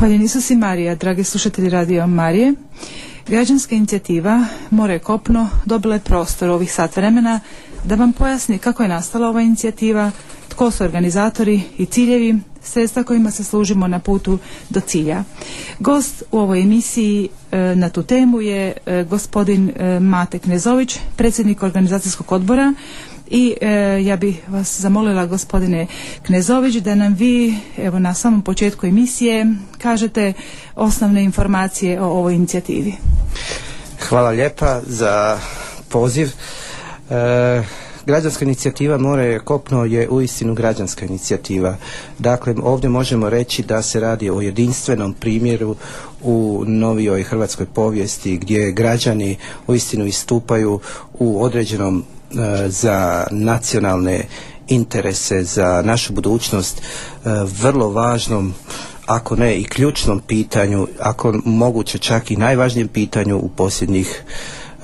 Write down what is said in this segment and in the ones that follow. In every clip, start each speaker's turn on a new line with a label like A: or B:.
A: Hvaljen Isus i Marija, dragi slušatelji Radio Marije. Građanska inicijativa More kopno dobila je prostor ovih sat vremena da vam pojasni kako je nastala ova inicijativa, tko su organizatori i ciljevi, sredstva kojima se služimo na putu do cilja. Gost u ovoj emisiji e, na tu temu je e, gospodin e, Mate Knezović, predsjednik organizacijskog odbora i ja bih vas zamolila gospodine Knezović da nam vi evo na samom početku emisije kažete osnovne informacije o ovoj inicijativi.
B: Hvala lijepa za poziv. Građanska inicijativa More kopno je uistinu građanska inicijativa. Dakle, ovdje možemo reći da se radi o jedinstvenom primjeru u novijoj hrvatskoj povijesti gdje građani uistinu istupaju u određenom e, za nacionalne interese, za našu budućnost e, vrlo važnom ako ne i ključnom pitanju, ako moguće čak i najvažnijem pitanju u posljednjih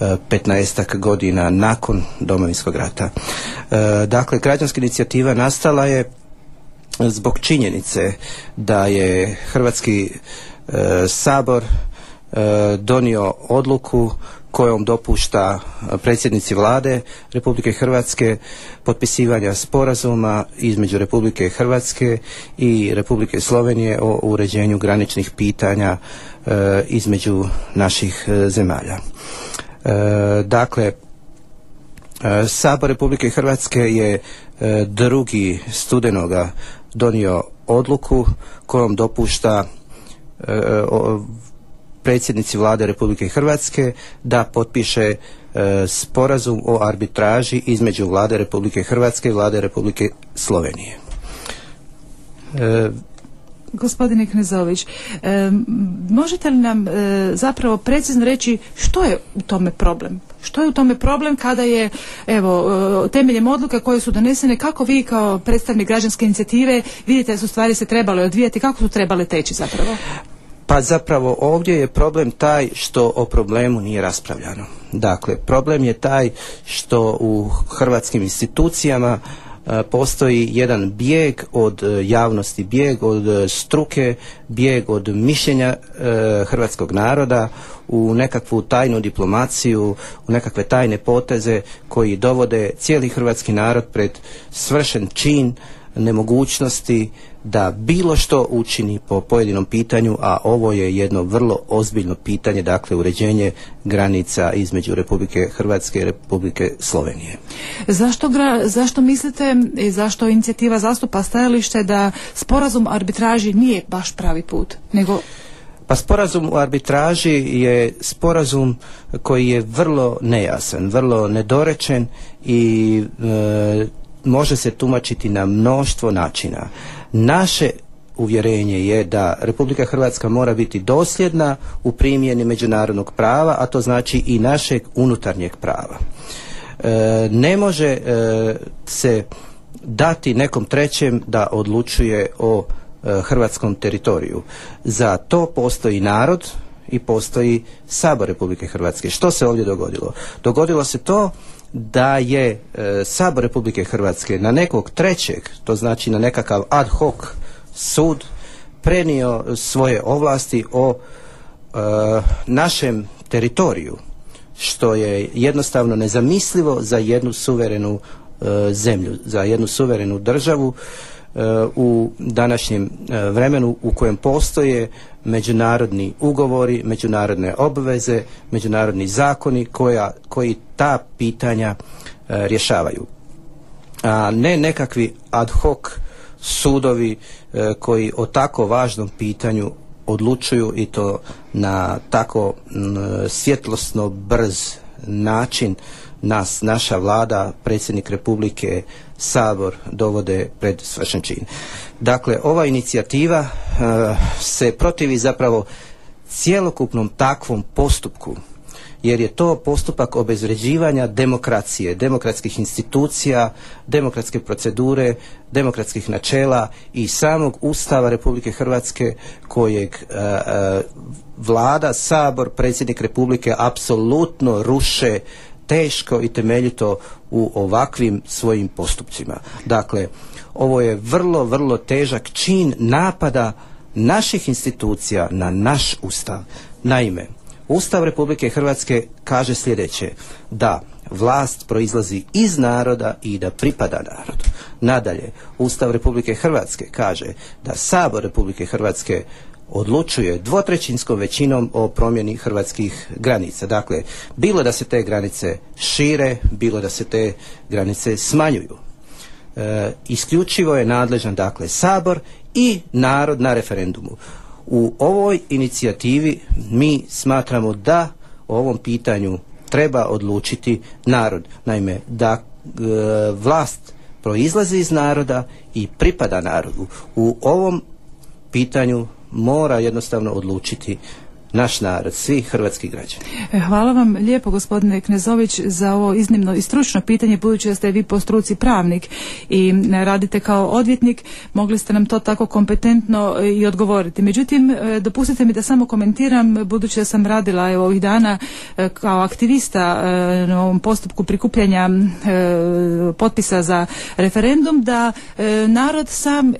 B: 15 godina nakon domovinskog rata. E, dakle, građanska inicijativa nastala je zbog činjenice da je Hrvatski e, sabor e, donio odluku kojom dopušta predsjednici vlade Republike Hrvatske potpisivanja sporazuma između Republike Hrvatske i Republike Slovenije o uređenju graničnih pitanja između naših zemalja. E, dakle, e, Sabor Republike Hrvatske je e, drugi studenoga donio odluku kojom dopušta predsjednici vlade Republike Hrvatske da potpiše sporazum o arbitraži između vlade Republike Hrvatske i vlade Republike Slovenije.
A: Gospodine Knezović, e, možete li nam e, zapravo precizno reći što je u tome problem? Što je u tome problem kada je, evo, e, temeljem odluka koje su donesene, kako vi kao predstavnik građanske inicijative vidite da su stvari se trebale odvijati, kako su trebale teći zapravo?
B: Pa zapravo ovdje je problem taj što o problemu nije raspravljano. Dakle, problem je taj što u hrvatskim institucijama E, postoji jedan bijeg od e, javnosti, bijeg od e, struke, bijeg od mišljenja hrvatskog naroda u nekakvu tajnu diplomaciju, u nekakve tajne poteze koji dovode cijeli hrvatski narod pred svršen čin nemogućnosti da bilo što učini po pojedinom pitanju, a ovo je jedno vrlo ozbiljno pitanje, dakle uređenje granica između Republike Hrvatske i Republike Slovenije.
A: Zašto, zašto mislite i zašto inicijativa zastupa stajalište da sporazum arbitraži nije baš pravi put, nego
B: pa sporazum u arbitraži je sporazum koji je vrlo nejasan, vrlo nedorečen i e, može se tumačiti na mnoštvo načina. Naše uvjerenje je da Republika Hrvatska mora biti dosljedna u primjeni međunarodnog prava, a to znači i našeg unutarnjeg prava. E, ne može e, se dati nekom trećem da odlučuje o e, hrvatskom teritoriju. Za to postoji narod i postoji Sabor Republike Hrvatske. Što se ovdje dogodilo? Dogodilo se to da je e, Sabor Republike Hrvatske na nekog trećeg, to znači na nekakav ad hoc sud, prenio svoje ovlasti o e, našem teritoriju, što je jednostavno nezamislivo za jednu suverenu e, zemlju, za jednu suverenu državu u današnjem vremenu u kojem postoje međunarodni ugovori, međunarodne obveze, međunarodni zakoni koja, koji ta pitanja e, rješavaju. A ne nekakvi ad hoc sudovi e, koji o tako važnom pitanju odlučuju i to na tako svjetlosno brz način nas, naša vlada, predsjednik Republike, Sabor dovode pred svršen čin. Dakle, ova inicijativa e, se protivi zapravo cjelokupnom takvom postupku jer je to postupak obezvređivanja demokracije, demokratskih institucija, demokratske procedure, demokratskih načela i samog Ustava Republike Hrvatske kojeg e, e, vlada, sabor, predsjednik Republike apsolutno ruše teško i temeljito u ovakvim svojim postupcima. Dakle, ovo je vrlo, vrlo težak čin napada naših institucija na naš ustav. Naime, Ustav Republike Hrvatske kaže sljedeće, da vlast proizlazi iz naroda i da pripada narodu. Nadalje, Ustav Republike Hrvatske kaže da Sabor Republike Hrvatske odlučuje dvotrećinskom većinom o promjeni hrvatskih granica. Dakle, bilo da se te granice šire, bilo da se te granice smanjuju. E, isključivo je nadležan dakle Sabor i narod na referendumu. U ovoj inicijativi mi smatramo da o ovom pitanju treba odlučiti narod. Naime, da e, vlast proizlazi iz naroda i pripada narodu. U ovom pitanju mora jednostavno odlučiti naš narod, svi hrvatski građani.
A: E, hvala vam lijepo gospodine Knezović za ovo iznimno i stručno pitanje budući da ste vi po struci pravnik i radite kao odvjetnik mogli ste nam to tako kompetentno e, i odgovoriti. Međutim, e, dopustite mi da samo komentiram budući da sam radila evo, ovih dana kao aktivista na ovom postupku prikupljanja potpisa za referendum da narod sam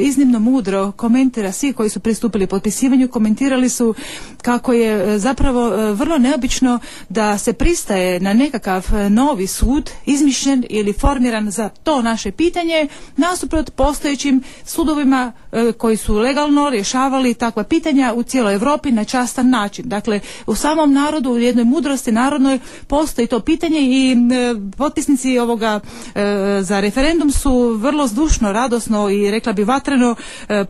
A: iznimno mudro komentira svi koji su pristupili potpisivanju komentirali su kako je e, zapravo e, vrlo neobično da se pristaje na nekakav e, novi sud izmišljen ili formiran za to naše pitanje nasuprot postojećim sudovima koji su legalno rješavali takva pitanja u cijeloj Europi na častan način. Dakle, u samom narodu, u jednoj mudrosti narodnoj postoji to pitanje i potpisnici ovoga za referendum su vrlo zdušno, radosno i rekla bi vatreno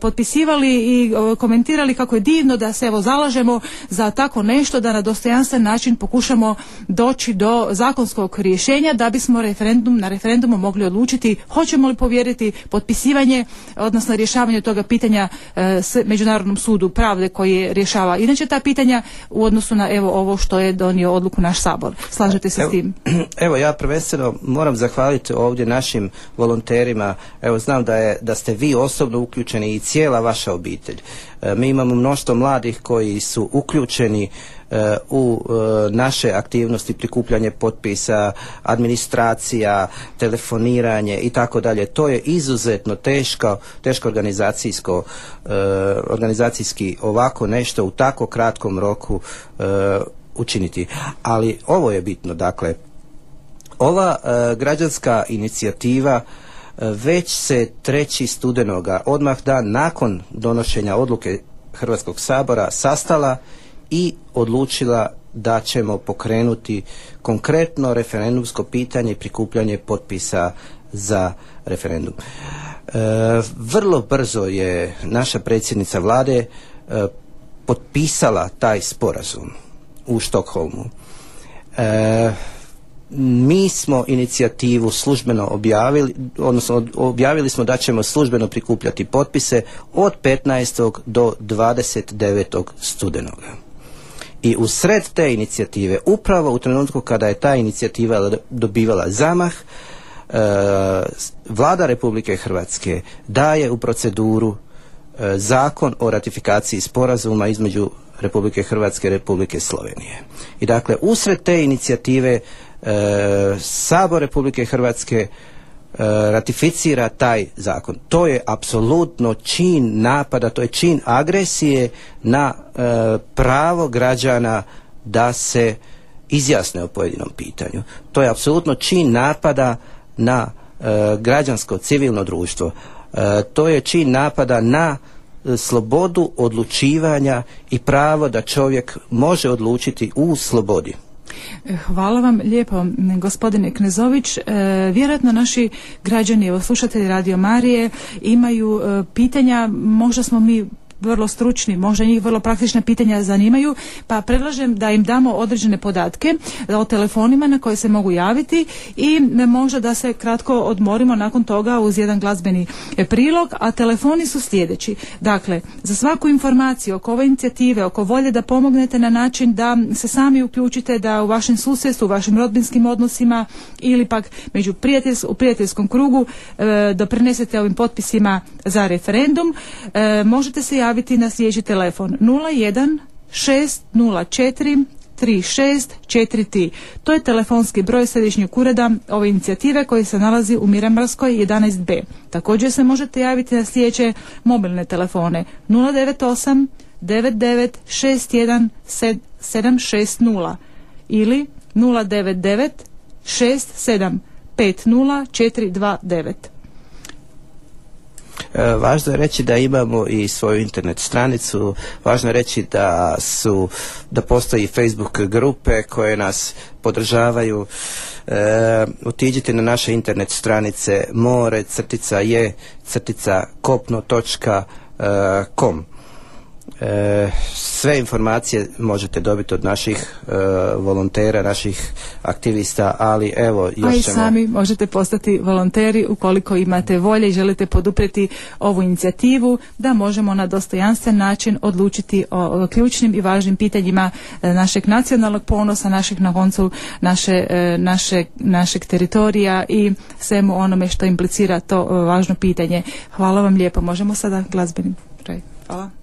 A: potpisivali i komentirali kako je divno da se evo zalažemo za tako nešto da na dostojanstven način pokušamo doći do zakonskog rješenja da bismo referendum na referendumu mogli odlučiti hoćemo li povjeriti potpisivanje odnosno rješavanje toga pitanja e, s Međunarodnom sudu pravde koji rješava inače ta pitanja u odnosu na evo ovo što je donio odluku naš sabor. Slažete se
B: evo,
A: s tim?
B: Evo ja prvenstveno moram zahvaliti ovdje našim volonterima. Evo znam da je da ste vi osobno uključeni i cijela vaša obitelj. E, mi imamo mnoštvo mladih koji su uključeni e, u e, naše aktivnosti prikupljanje potpisa, administracija, telefoniranje i tako dalje. To je izuzetno teško, teško organizacijsko organizacijski ovako nešto u tako kratkom roku učiniti. Ali ovo je bitno, dakle ova građanska inicijativa već se treći studenoga odmah dan nakon donošenja odluke Hrvatskog sabora sastala i odlučila da ćemo pokrenuti konkretno referendumsko pitanje i prikupljanje potpisa za referendum. E, vrlo brzo je naša predsjednica vlade e, potpisala taj sporazum u Štokholmu. E, mi smo inicijativu službeno objavili, odnosno objavili smo da ćemo službeno prikupljati potpise od 15. do 29. studenoga. I u sred te inicijative, upravo u trenutku kada je ta inicijativa dobivala zamah, e, vlada Republike Hrvatske daje u proceduru e, zakon o ratifikaciji sporazuma između Republike Hrvatske i Republike Slovenije. I dakle, usred te inicijative Sabor Republike Hrvatske e, ratificira taj zakon. To je apsolutno čin napada, to je čin agresije na e, pravo građana da se izjasne o pojedinom pitanju. To je apsolutno čin napada na e, građansko civilno društvo. To je čin napada na slobodu odlučivanja i pravo da čovjek može odlučiti u slobodi.
A: Hvala vam lijepo gospodine Knezović. E, vjerojatno naši građani, evo slušatelji Radio Marije imaju e, pitanja, možda smo mi vrlo stručni, možda njih vrlo praktična pitanja zanimaju, pa predlažem da im damo određene podatke o telefonima na koje se mogu javiti i možda da se kratko odmorimo nakon toga uz jedan glazbeni prilog, a telefoni su sljedeći. Dakle, za svaku informaciju oko ove inicijative, oko volje da pomognete na način da se sami uključite da u vašem susjedstvu, u vašim rodbinskim odnosima ili pak među u prijateljskom krugu e, doprinesete ovim potpisima za referendum, e, možete se javiti javiti na sljedeći telefon 01 604 3643. To je telefonski broj središnjeg ureda ove inicijative koji se nalazi u Mirambarskoj 11b. Također se možete javiti na sljedeće mobilne telefone 098 9961 760 ili 099 67 50429.
B: E, važno je reći da imamo i svoju internet stranicu, važno je reći da su, da postoji Facebook grupe koje nas podržavaju. E, otiđite na naše internet stranice more crtica je crtica kopno e. E, sve informacije možete dobiti od naših e, volontera, naših aktivista, ali evo još
A: A i
B: ćemo...
A: sami možete postati volonteri ukoliko imate volje i želite podupreti ovu inicijativu da možemo na dostojanstven način odlučiti o, ključnim i važnim pitanjima e, našeg nacionalnog ponosa, našeg na koncu naše, naše, našeg teritorija i svemu onome što implicira to važno pitanje. Hvala vam lijepo. Možemo sada glazbenim Hvala.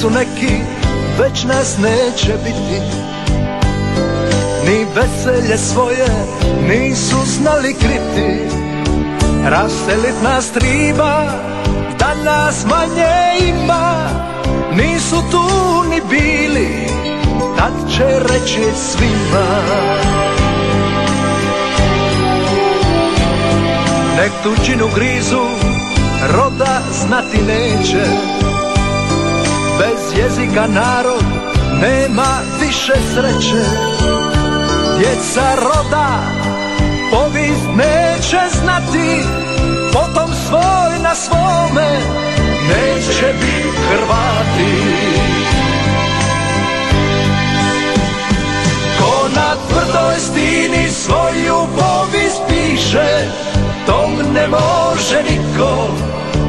C: Su neki, već nas neće biti. Ni veselje svoje nisu znali kriti. Raselit nas triba, da nas manje ima. Nisu tu ni bili, tad će reći svima. Nek tuđinu grizu, roda znati neće Bez jezika narod nema više sreće. Djeca roda povijest neće znati Potom svoj na svome neće biti Hrvati. Ko na tvrdoj stini svoju povijest piše Tom ne može niko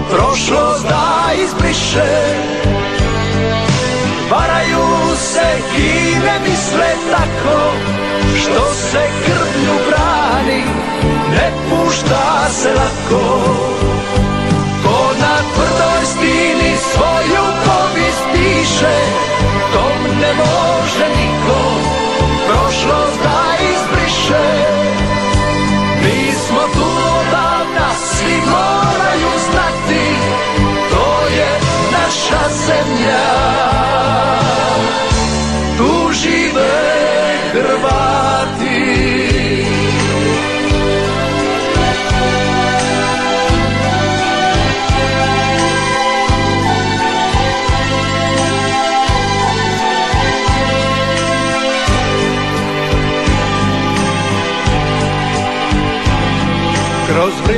C: prošlost da izbriše Varaju se i ne misle tako Što se krvlju brani Ne pušta se lako. Ko na tvrdoj stini svoju povijest piše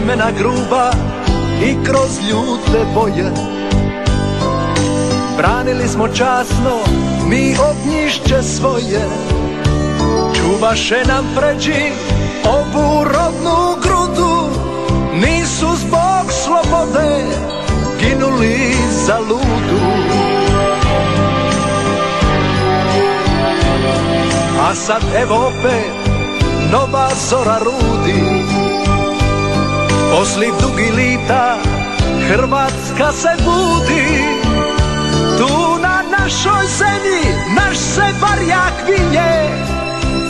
C: Vremena gruba i kroz ljute boje. Branili smo časno mi ognjišće svoje. Čuvaše nam pređi ovu rodnu grudu Nisu zbog slobode ginuli za ludu. A sad evo opet nova zora rudi Posli dugi lita Hrvatska se budi. Tu na našoj zemlji naš se barjak vinje.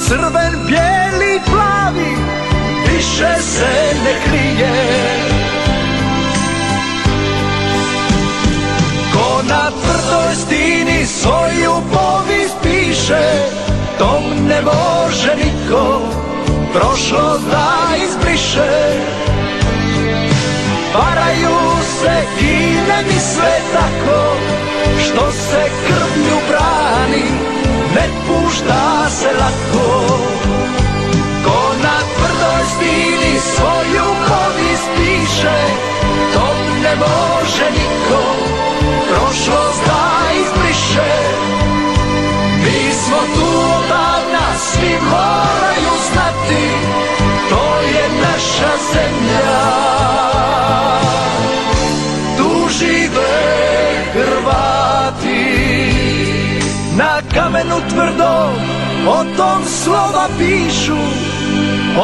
C: Crven, bijeli, plavi više se ne krije. Ko na tvrdoj stini svoju povijest piše Tom ne može niko prošlost da izbriše Varaju se i misle tako Što se krvlju brani Ne pušta se lako kamenu tvrdo O tom slova pišu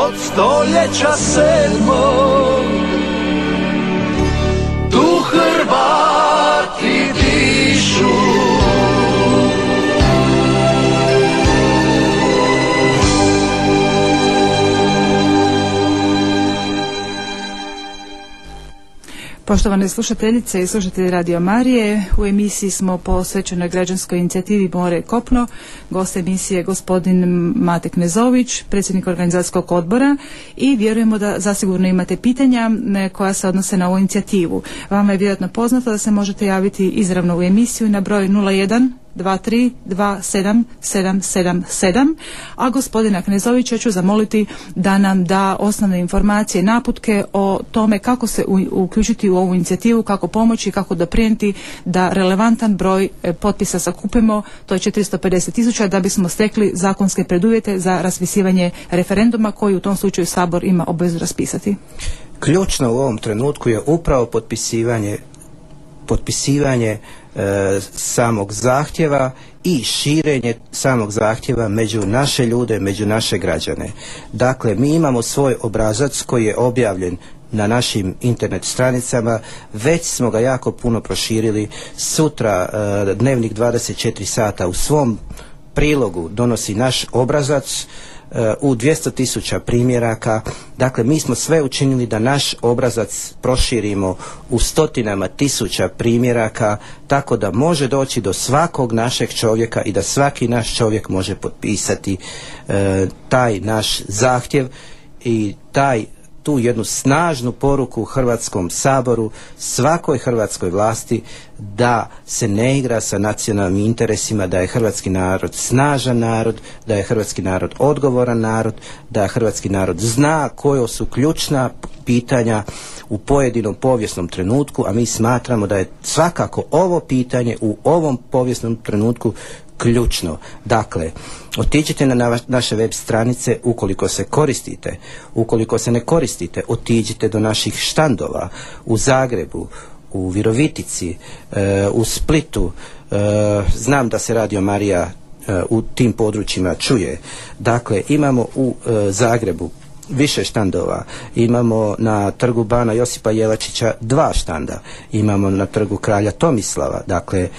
C: Od stoljeća sedmog
A: Poštovane slušateljice i slušatelji Radio Marije, u emisiji smo posvećenoj građanskoj inicijativi More Kopno. Gost emisije gospodin Matek Nezović, predsjednik organizacijskog odbora i vjerujemo da zasigurno imate pitanja koja se odnose na ovu inicijativu. Vama je vjerojatno poznato da se možete javiti izravno u emisiju na broj 01 2327777, a gospodina Knezovića ću zamoliti da nam da osnovne informacije, naputke o tome kako se uključiti u ovu inicijativu, kako pomoći, kako doprijeti da relevantan broj e, potpisa sakupimo, to je 450 tisuća, da bismo stekli zakonske preduvjete za raspisivanje referenduma koji u tom slučaju Sabor ima obvezu raspisati.
B: Ključno u ovom trenutku je upravo potpisivanje potpisivanje E, samog zahtjeva i širenje samog zahtjeva među naše ljude, među naše građane. Dakle, mi imamo svoj obrazac koji je objavljen na našim internet stranicama, već smo ga jako puno proširili. Sutra e, dnevnik 24 sata u svom prilogu donosi naš obrazac u 200 tisuća primjeraka. Dakle, mi smo sve učinili da naš obrazac proširimo u stotinama tisuća primjeraka, tako da može doći do svakog našeg čovjeka i da svaki naš čovjek može potpisati e, taj naš zahtjev i taj tu jednu snažnu poruku Hrvatskom saboru, svakoj hrvatskoj vlasti da se ne igra sa nacionalnim interesima, da je hrvatski narod snažan narod, da je hrvatski narod odgovoran narod, da hrvatski narod zna koje su ključna pitanja u pojedinom povijesnom trenutku, a mi smatramo da je svakako ovo pitanje u ovom povijesnom trenutku ključno. Dakle, otiđite na naše web stranice ukoliko se koristite. Ukoliko se ne koristite, otiđite do naših štandova u Zagrebu, u Virovitici, e, u Splitu. E, znam da se Radio Marija e, u tim područjima čuje. Dakle, imamo u Zagrebu više štandova. Imamo na trgu Bana Josipa Jelačića dva štanda. Imamo na trgu Kralja Tomislava, dakle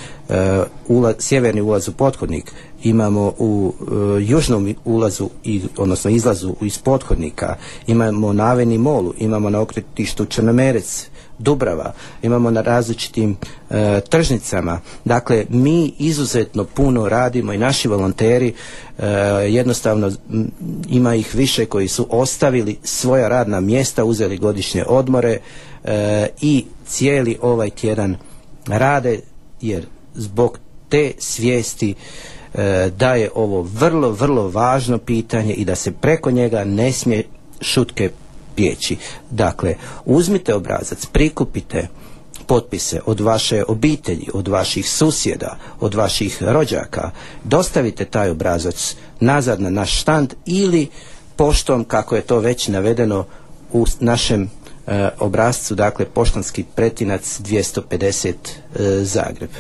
B: uh, sjeverni ulaz u pothodnik. Imamo u uh, južnom ulazu, i, odnosno izlazu iz pothodnika. Imamo na Aveni Molu, imamo na okretištu Črnomerec, Dubrava, imamo na različitim e, tržnicama. Dakle, mi izuzetno puno radimo i naši volonteri e, jednostavno ima ih više koji su ostavili svoja radna mjesta, uzeli godišnje odmore e, i cijeli ovaj tjedan rade jer zbog te svijesti da je ovo vrlo, vrlo važno pitanje i da se preko njega ne smije šutke prijeći. Dakle, uzmite obrazac, prikupite potpise od vaše obitelji, od vaših susjeda, od vaših rođaka, dostavite taj obrazac nazad na naš štand ili poštom, kako je to već navedeno u našem e, obrazcu, dakle poštanski pretinac 250 e, Zagreb.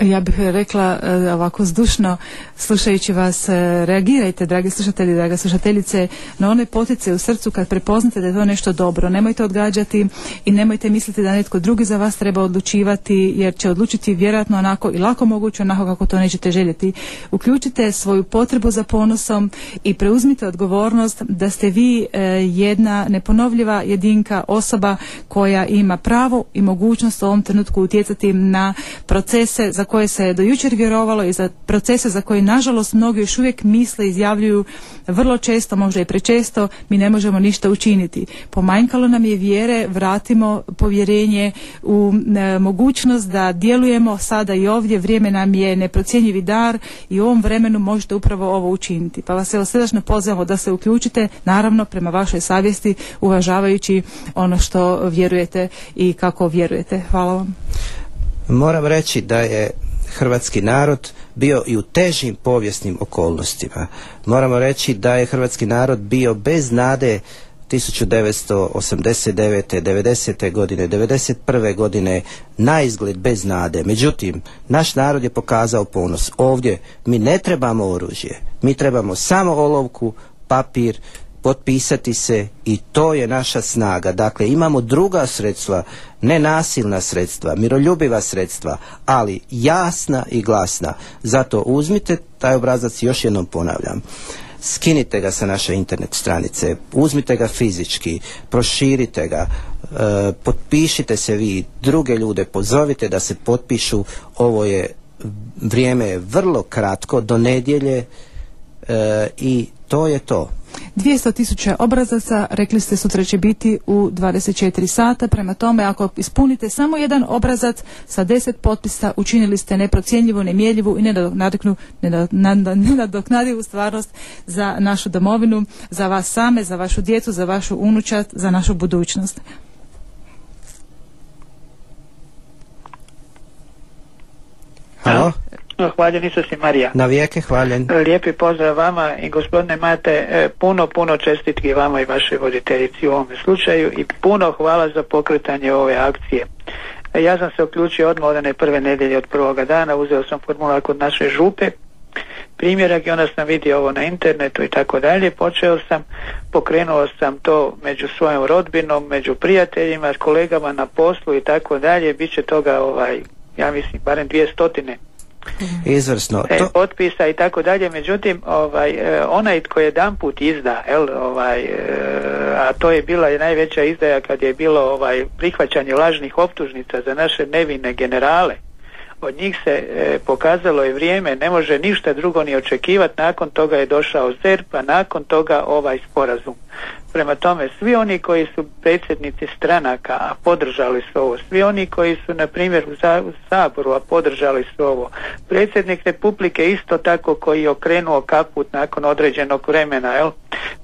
A: Ja bih rekla e, ovako zdušno, slušajući vas, e, reagirajte, dragi slušatelji, draga slušateljice, na one potice u srcu kad prepoznate da je to nešto dobro. Nemojte odgađati i nemojte misliti da netko drugi za vas treba odlučivati, jer će odlučiti vjerojatno onako i lako moguće onako kako to nećete željeti. Uključite svoju potrebu za ponosom i preuzmite odgovornost da ste vi e, jedna neponovljiva jedinka osoba koja ima pravo i mogućnost u ovom trenutku utjecati na procese za koje se do jučer vjerovalo i za procese za koje nažalost mnogi još uvijek misle izjavljuju vrlo često, možda i prečesto, mi ne možemo ništa učiniti. Pomanjkalo nam je vjere, vratimo povjerenje u e, mogućnost da djelujemo sada i ovdje, vrijeme nam je neprocjenjivi dar i u ovom vremenu možete upravo ovo učiniti. Pa vas evo srdačno pozivamo da se uključite, naravno prema vašoj savjesti, uvažavajući ono što vjerujete i kako vjerujete. Hvala vam.
B: Moram reći da je hrvatski narod bio i u težim povijesnim okolnostima. Moramo reći da je hrvatski narod bio bez nade 1989. 90. godine, 91. godine na izgled bez nade. Međutim, naš narod je pokazao ponos. Ovdje mi ne trebamo oružje, mi trebamo samo olovku, papir, potpisati se i to je naša snaga. Dakle, imamo druga sredstva, ne nasilna sredstva, miroljubiva sredstva, ali jasna i glasna. Zato uzmite taj obrazac još jednom ponavljam skinite ga sa naše internet stranice, uzmite ga fizički, proširite ga, e, potpišite se vi, druge ljude pozovite da se potpišu, ovo je vrijeme je vrlo kratko, do nedjelje e, i to je to.
A: 200 tisuća obrazaca, rekli ste sutra će biti u 24 sata, prema tome ako ispunite samo jedan obrazac sa 10 potpisa učinili ste neprocjenjivu, nemjeljivu i nenadoknadivu stvarnost za našu domovinu, za vas same, za vašu djecu, za vašu unučat, za našu budućnost.
B: Halo?
D: Hvaljen Isus i Marija.
B: Na vijeke hvaljen.
D: Lijepi pozdrav vama i gospodine Mate, e, puno, puno čestitki vama i vašoj voditeljici u ovome slučaju i puno hvala za pokretanje ove akcije. E, ja sam se uključio odmah od one prve nedelje od prvoga dana, uzeo sam formular kod naše župe, primjerak i onda sam vidio ovo na internetu i tako dalje. Počeo sam, pokrenuo sam to među svojom rodbinom, među prijateljima, kolegama na poslu i tako dalje. Biće toga, ovaj, ja mislim, barem dvije stotine
B: Izvrsno.
D: E, potpisa i tako dalje, međutim ovaj, e, onaj tko je dan put izda, el, ovaj, e, a to je bila najveća izdaja kad je bilo ovaj, prihvaćanje lažnih optužnica za naše nevine generale, od njih se pokazalo i vrijeme, ne može ništa drugo ni očekivati, nakon toga je došao ZERP, a nakon toga ovaj sporazum. Prema tome, svi oni koji su predsjednici stranaka, a podržali su ovo, svi oni koji su, na primjer, u, Saboru, a podržali su ovo, predsjednik Republike isto tako koji je okrenuo kaput nakon određenog vremena, jel?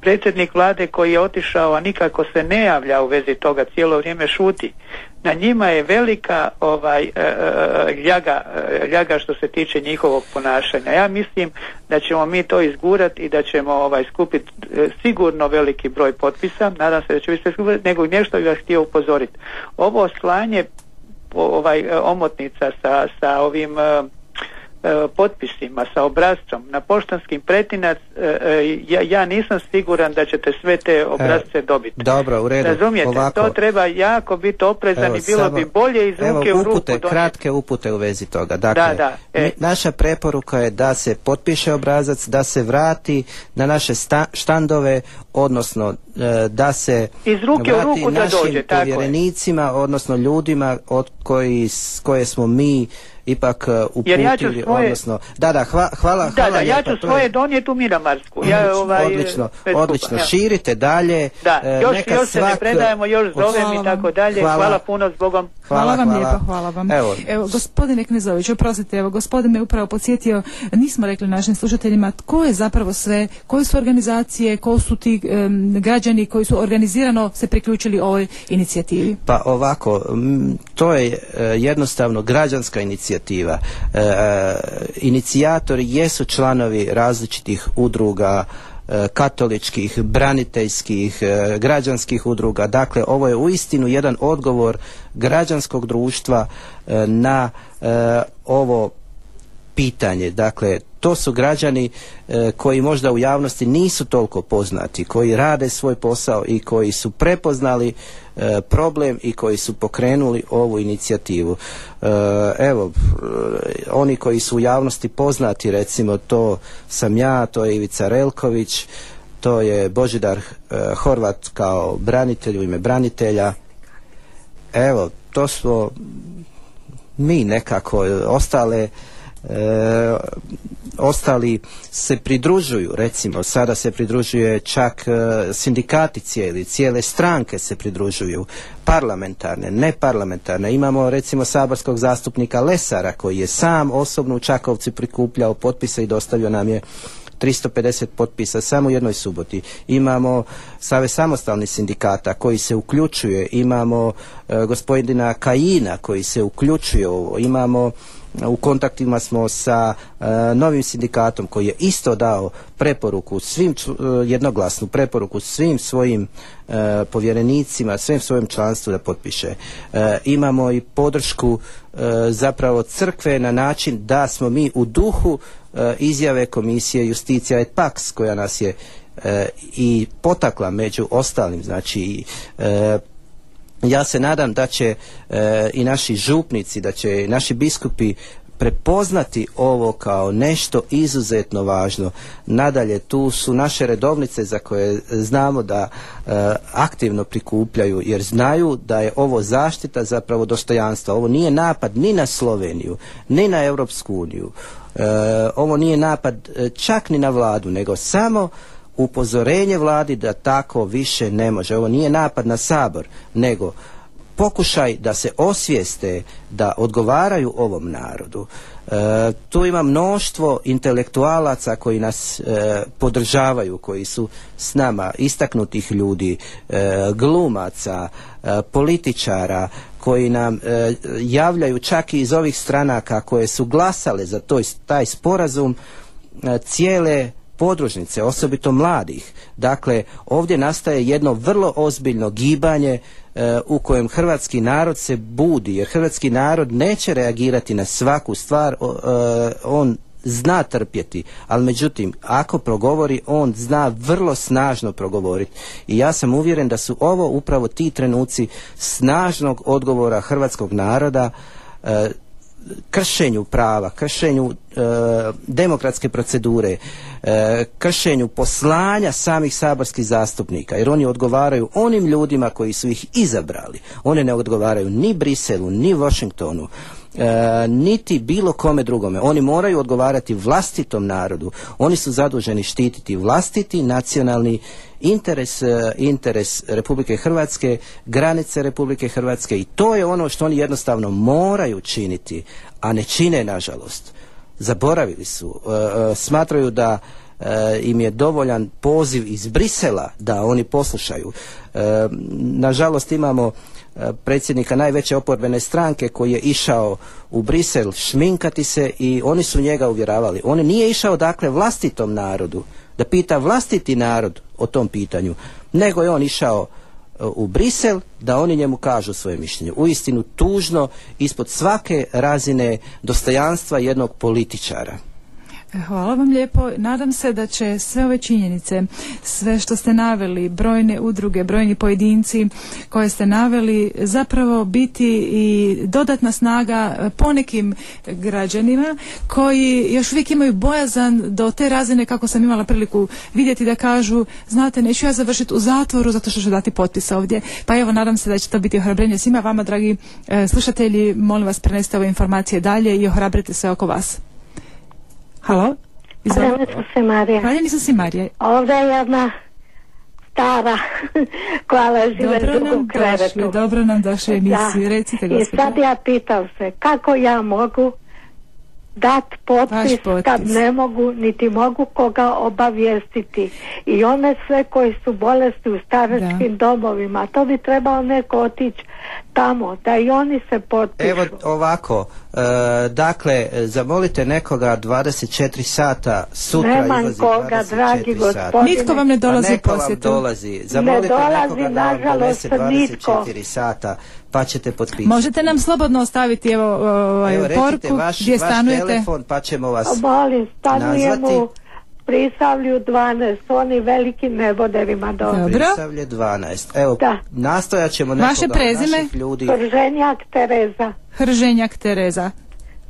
D: predsjednik vlade koji je otišao, a nikako se ne javlja u vezi toga, cijelo vrijeme šuti na njima je velika ovaj e, e, ljaga, e, ljaga što se tiče njihovog ponašanja. Ja mislim da ćemo mi to izgurati i da ćemo ovaj skupiti sigurno veliki broj potpisa, nadam se da će se skupiti, nego nešto bih vas htio upozoriti. Ovo slanje ovaj omotnica sa, sa ovim potpisima sa obrazcom na poštanskim pretinac e, e, ja, ja nisam siguran da ćete sve te obrazce dobiti.
B: Dobro, u redu.
D: Razumijete,
B: Ovako.
D: to treba jako biti oprezan i bilo bi bolje iz ruke
B: u ruku. kratke upute u vezi toga. Dakle,
D: da, da,
B: naša preporuka je da se potpiše obrazac, da se vrati na naše štandove, odnosno da se
D: iz ruke
B: vrati
D: u ruku
B: našim
D: da dođe,
B: povjerenicima, odnosno ljudima od koji, koje smo mi ipak uputili, ja svoje... odnosno, da, da, hva, hvala,
D: da, da, ja ću svoje je... donijeti u Miramarsku. Ja, ovaj,
B: odlično, odlično, ja. širite dalje.
D: Da, e, još, neka još svak... se ne predajemo, još zovem i tako dalje. Hvala, hvala puno s Bogom.
A: Hvala, hvala vam lijepo, hvala vam. Evo, evo gospodine Knezović, oprostite, evo, gospodin me upravo podsjetio, nismo rekli našim slušateljima tko je zapravo sve, koje su organizacije, ko su ti um, građani koji su organizirano se priključili ovoj inicijativi.
B: Pa ovako, to je e, jednostavno građanska inicijativa. E, e, inicijatori jesu članovi različitih udruga, katoličkih, braniteljskih, e, građanskih udruga. Dakle, ovo je uistinu jedan odgovor građanskog društva e, na ovo pitanje. Dakle, to su građani e, koji možda u javnosti nisu toliko poznati, koji rade svoj posao i koji su prepoznali e, problem i koji su pokrenuli ovu inicijativu. E, evo, oni koji su u javnosti poznati, recimo to sam ja, to je Ivica Relković, to je Božidar Horvat kao branitelj u ime branitelja. Evo, to smo mi nekako ostale e, ostali se pridružuju recimo sada se pridružuje čak e, sindikati cijeli cijele stranke se pridružuju parlamentarne neparlamentarne imamo recimo saborskog zastupnika Lesara koji je sam osobno u Čakovci prikupljao potpise i dostavio nam je 350 potpisa samo u jednoj suboti. Imamo save samostalnih sindikata koji se uključuje, imamo e, gospodina Kajina koji se uključuje, imamo u kontaktima smo sa e, novim sindikatom koji je isto dao preporuku svim e, jednoglasnu preporuku svim svojim e, povjerenicima, svim svojim članstvu da potpiše. E, imamo i podršku e, zapravo crkve na način da smo mi u duhu e, izjave komisije Justicija et Pax koja nas je i potakla među ostalim znači ja se nadam da će e, i naši župnici, da će i naši biskupi prepoznati ovo kao nešto izuzetno važno. Nadalje, tu su naše redovnice za koje znamo da e, aktivno prikupljaju, jer znaju da je ovo zaštita zapravo dostojanstva. Ovo nije napad ni na Sloveniju, ni na Europsku uniju. E, ovo nije napad e, čak ni na vladu, nego samo upozorenje vladi da tako više ne može. Ovo nije napad na sabor, nego pokušaj da se osvijeste da odgovaraju ovom narodu. E, tu ima mnoštvo intelektualaca koji nas e, podržavaju, koji su s nama istaknutih ljudi, e, glumaca, e, političara, koji nam e, javljaju čak i iz ovih stranaka koje su glasale za toj, taj sporazum e, cijele podružnice, osobito mladih. Dakle, ovdje nastaje jedno vrlo ozbiljno gibanje e, u kojem hrvatski narod se budi, jer hrvatski narod neće reagirati na svaku stvar, e, on zna trpjeti, ali međutim, ako progovori, on zna vrlo snažno progovoriti. I ja sam uvjeren da su ovo upravo ti trenuci snažnog odgovora hrvatskog naroda e, kršenju prava, kršenju e, demokratske procedure, e, kršenju poslanja samih saborskih zastupnika, jer oni odgovaraju onim ljudima koji su ih izabrali. Oni ne odgovaraju ni Briselu, ni Washingtonu, e, niti bilo kome drugome. Oni moraju odgovarati vlastitom narodu. Oni su zaduženi štititi vlastiti nacionalni interes, e, interes Republike Hrvatske, granice Republike Hrvatske i to je ono što oni jednostavno moraju činiti, a ne čine nažalost. Zaboravili su, e, e, smatraju da e, im je dovoljan poziv iz Brisela da oni poslušaju. E, nažalost imamo predsjednika najveće oporbene stranke koji je išao u Brisel šminkati se i oni su njega uvjeravali. On nije išao dakle vlastitom narodu da pita vlastiti narod o tom pitanju, nego je on išao e, u Brisel da oni njemu kažu svoje mišljenje. Uistinu tužno ispod svake razine dostojanstva jednog političara.
A: Hvala vam lijepo. Nadam se da će sve ove činjenice, sve što ste naveli, brojne udruge, brojni pojedinci koje ste naveli, zapravo biti i dodatna snaga ponekim građanima koji još uvijek imaju bojazan do te razine kako sam imala priliku vidjeti da kažu, znate, neću ja završiti u zatvoru zato što ću dati potpis ovdje. Pa evo, nadam se da će to biti ohrabrenje svima vama, dragi e, slušatelji. Molim vas, prenesite ove informacije dalje i ohrabrite se oko vas. Halo?
E: Hvala se Marija.
A: Hvala se Marija.
E: Ovdje je jedna stara koja leži već
A: Dobro
E: u
A: nam
E: krevetu.
A: došli, dobro nam došli emisiju. Recite,
E: I sad ja pitam se kako ja mogu dat potpis,
A: potpis.
E: kad ne mogu niti mogu koga obavijestiti i one sve koji su bolesti u staračkim domovima to bi trebao neko otići tamo da i oni se potpišu
B: Evo ovako, e, dakle, zamolite nekoga 24 sata, sutra izlazi
E: koga,
B: 24
E: dragi
B: sata.
E: gospodine.
A: Nitko vam ne dolazi
B: Pa
A: u
B: vam
A: posjetu.
B: dolazi. Zamolite
E: dolazi,
B: nekoga da vam
E: nažalost,
B: donese 24
E: nitko.
B: sata, pa ćete potpisati.
A: Možete nam slobodno ostaviti evo, ovaj,
B: Evo, recite
A: poruku
B: vaš,
A: gdje
B: vaš
A: stanujete.
B: telefon, pa ćemo vas
E: Molim, stanujem
B: nazvati.
E: u Prisavlju 12, oni veliki neboderima dobro.
A: Dobro.
B: Prisavlje 12. Evo,
E: Da.
B: nastojat ćemo nekoga
A: Vaše prezime?
B: naših ljudi.
E: Prženjak Tereza.
A: Hrženjak Tereza.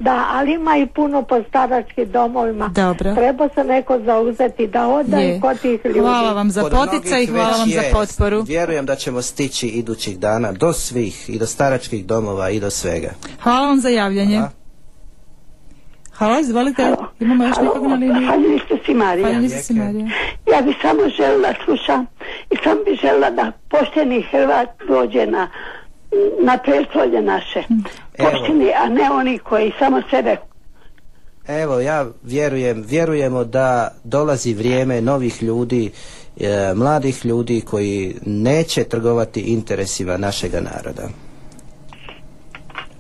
E: Da, ali ima i puno po staračkim domovima.
A: Dobro.
E: Treba se neko zauzeti da oda
A: Je.
E: i kod tih ljudi.
A: Hvala vam za
B: Kod
A: poticaj i hvala vam za potporu.
B: Vjerujem da ćemo stići idućih dana do svih, i do staračkih domova i do svega.
A: Hvala vam za javljanje.
B: Hvala.
A: Halo, izvolite.
F: Halo.
A: Imamo još nekog na liniji.
F: Hvala ste si Marija.
A: Hvala se si Marija.
F: Ja bi samo željela slušam i sam bi željela da pošteni Hrvat dođe na, na prestolje naše.
B: Evo.
F: Pošteni, a ne oni koji samo sebe
B: Evo, ja vjerujem, vjerujemo da dolazi vrijeme novih ljudi, e, mladih ljudi koji neće trgovati interesima našega naroda.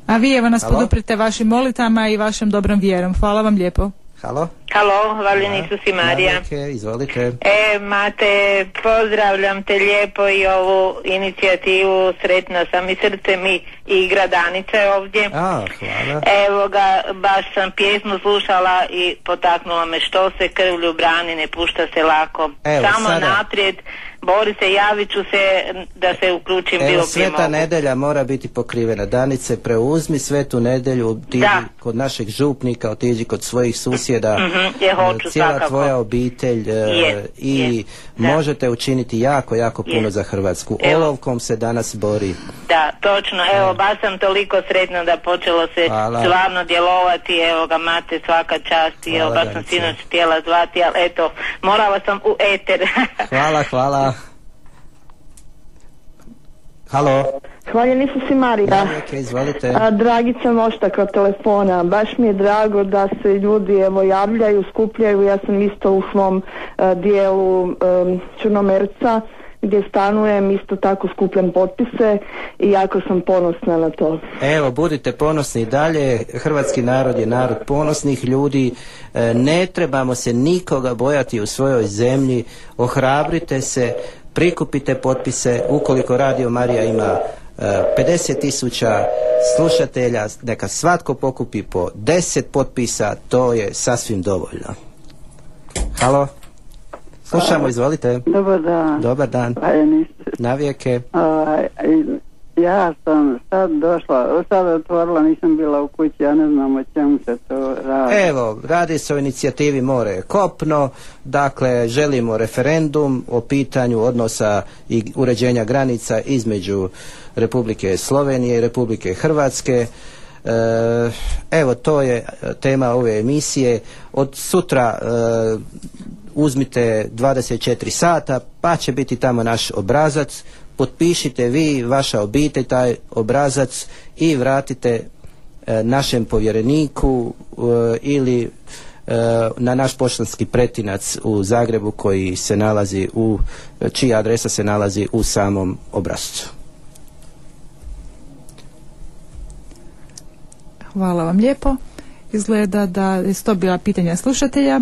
A: A vi evo nas
B: Halo?
A: poduprite vašim molitama i vašom dobrom vjerom. Hvala vam lijepo.
B: Halo?
G: Halo, hvaljen Isus i Marija.
B: Navike, izvolite.
G: E, Mate, pozdravljam te lijepo i ovu inicijativu, sretna sam i srce mi i gradanica je ovdje.
B: A, hvala.
G: Evo ga, baš sam pjesmu slušala i potaknula me što se krvlju brani, ne pušta se lako.
B: Evo,
G: Samo
B: sada-
G: naprijed, bori se, javit ću se da se uključim bilo
B: Evo,
G: gdje
B: sveta
G: mogu.
B: nedelja mora biti pokrivena. Danice, preuzmi svetu nedelju, otiđi kod našeg župnika, otiđi kod svojih susjeda,
G: Mhm, je, hoću
B: e, cijela
G: svakako.
B: tvoja obitelj e,
G: Je,
B: i
G: je, da.
B: možete učiniti jako, jako puno
G: Je.
B: za Hrvatsku.
G: Evo.
B: Olovkom se danas bori.
G: Da, točno, evo, baš sam toliko sretna da počelo se
B: Hvala.
G: stvarno djelovati, evo ga, mate, svaka čast evo, baš sam sinoć htjela zvati, ali eto, morala sam u eter.
B: Hvala, hvala. Halo,
H: Hvaljen Isus i Marija.
B: Izvolite.
H: A, Dragica Moštaka od telefona. Baš mi je drago da se ljudi evo javljaju, skupljaju. Ja sam isto u svom a, dijelu em, Črnomerca gdje stanujem, isto tako skupljam potpise i jako sam ponosna na to.
B: Evo, budite ponosni dalje. Hrvatski narod je narod ponosnih ljudi. E, ne trebamo se nikoga bojati u svojoj zemlji. Ohrabrite se, prikupite potpise. Ukoliko Radio Marija ima e, 50 tisuća slušatelja, neka svatko pokupi po 10 potpisa, to je sasvim dovoljno. Halo? Slušamo, izvolite.
I: Dobar dan.
B: Dobar dan.
I: Isus.
B: Navijeke.
I: Ja sam sad došla, sad otvorila, nisam bila u kući, ja ne znam o čemu se to radi.
B: Evo, radi se o inicijativi More kopno, dakle želimo referendum o pitanju odnosa i uređenja granica između Republike Slovenije i Republike Hrvatske. E, evo, to je tema ove emisije. Od sutra e, uzmite 24 sata, pa će biti tamo naš obrazac. Potpišite vi, vaša obitelj, taj obrazac i vratite e, našem povjereniku e, ili e, na naš poštanski pretinac u Zagrebu koji se nalazi u, čija adresa se nalazi u samom obrazcu.
A: Hvala vam lijepo. Izgleda da je to bila pitanja slušatelja.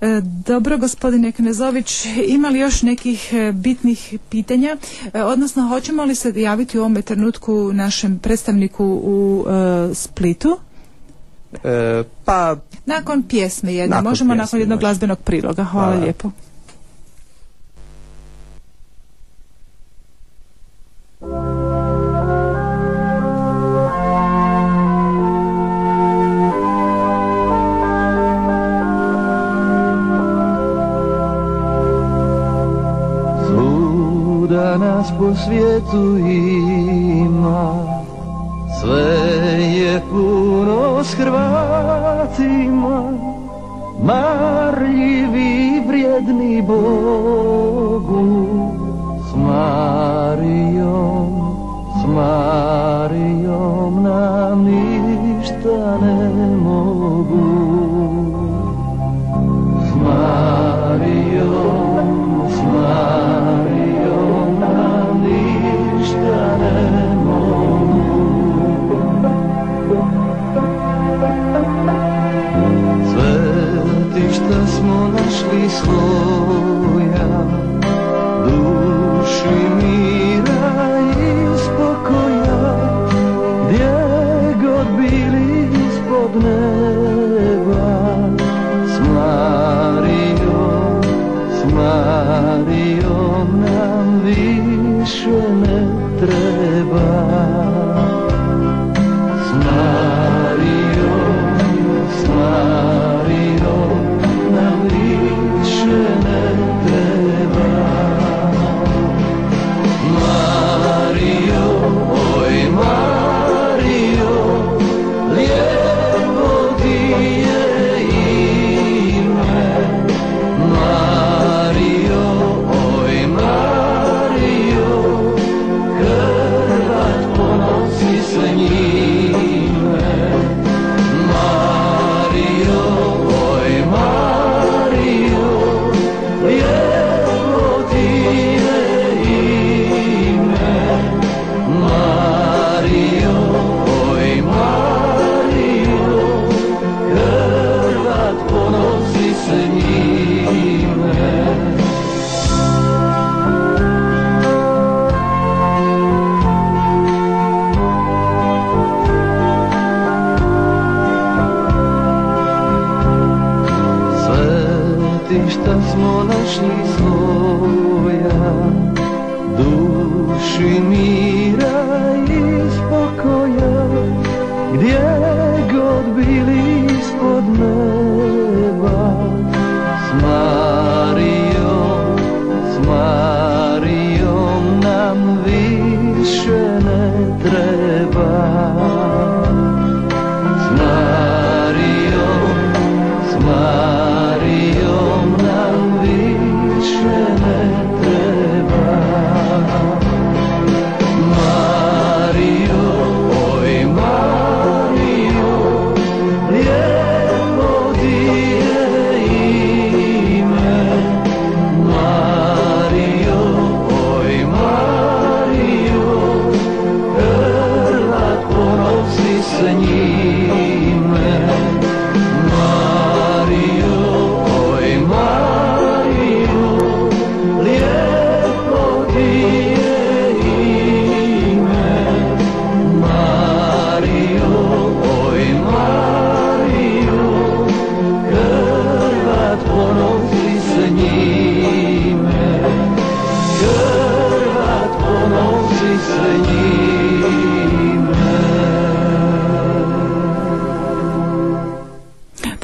A: E, dobro, gospodine Knezović, ima li još nekih e, bitnih pitanja? E, odnosno, hoćemo li se javiti u ovome trenutku našem predstavniku u e, Splitu?
B: E, pa
A: Nakon pjesme jedne.
B: Nakon
A: Možemo
B: pjesme
A: nakon jednog glazbenog priloga. Hvala,
B: Hvala.
A: lijepo.
C: Po svijetu ima